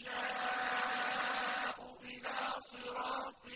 يَشَاءُ إِلَىٰ صِرَاطٍ